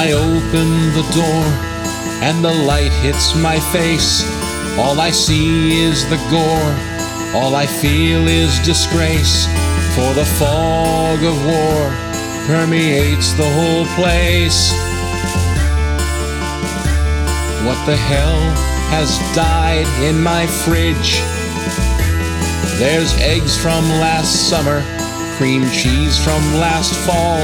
I open the door and the light hits my face. All I see is the gore, all I feel is disgrace. For the fog of war permeates the whole place. What the hell has died in my fridge? There's eggs from last summer, cream cheese from last fall,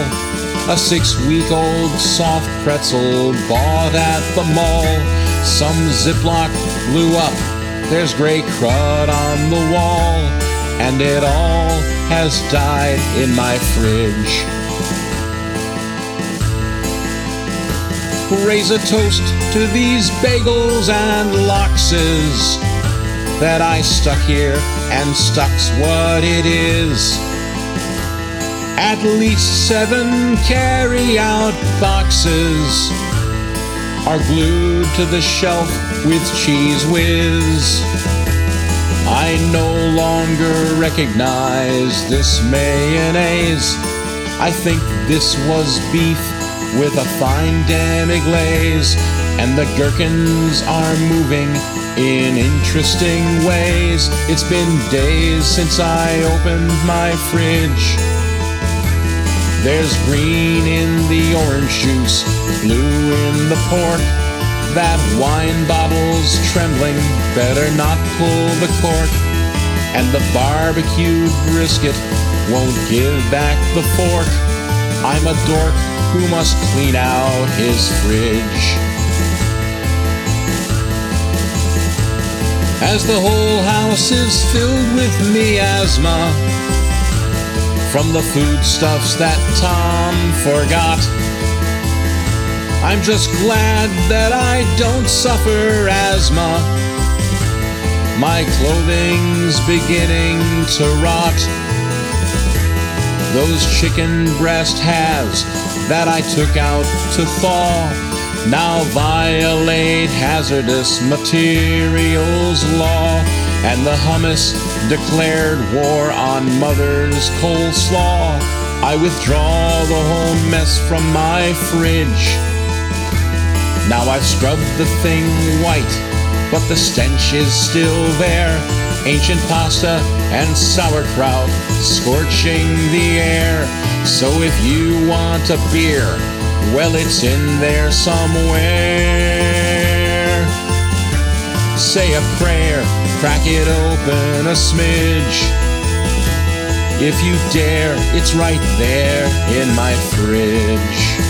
a six week old soft pretzel bought at the mall. Some Ziploc blew up, there's gray crud on the wall, and it all has died in my fridge. Raise a toast to these bagels and loxes that I stuck here and stuck's what it is. At least seven carry out boxes are glued to the shelf with Cheez Whiz. I no longer recognize this mayonnaise. I think this was beef with a fine demi glaze, and the gherkins are moving in interesting ways. It's been days since I opened my fridge. There's green in the orange juice, blue in the pork. That wine bottle's trembling, better not pull the cork. And the barbecued brisket won't give back the fork. I'm a dork who must clean out his fridge. As the whole house is filled with miasma from the foodstuffs that Tom forgot. I'm just glad that I don't suffer asthma. My clothing's beginning to rot. Those chicken breast halves that I took out to thaw now violate hazardous materials law. And the hummus declared war on mother's coleslaw. I withdraw the whole mess from my fridge. Now I've scrubbed the thing white, but the stench is still there. Ancient pasta and sauerkraut scorching the air. So if you want a beer, well, it's in there somewhere. Say a prayer, crack it open a smidge. If you dare, it's right there in my fridge.